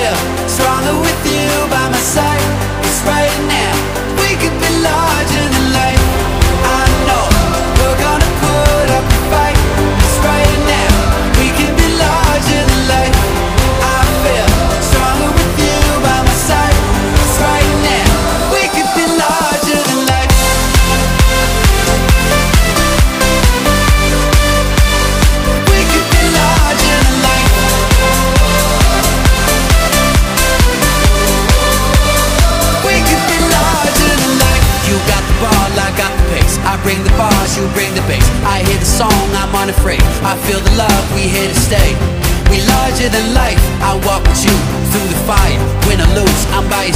yeah. Guitars, you bring the bass. I hear the song, I'm unafraid. I feel the love, we here to stay. We larger than life. I walk with you through the fire. Win or lose, I'm by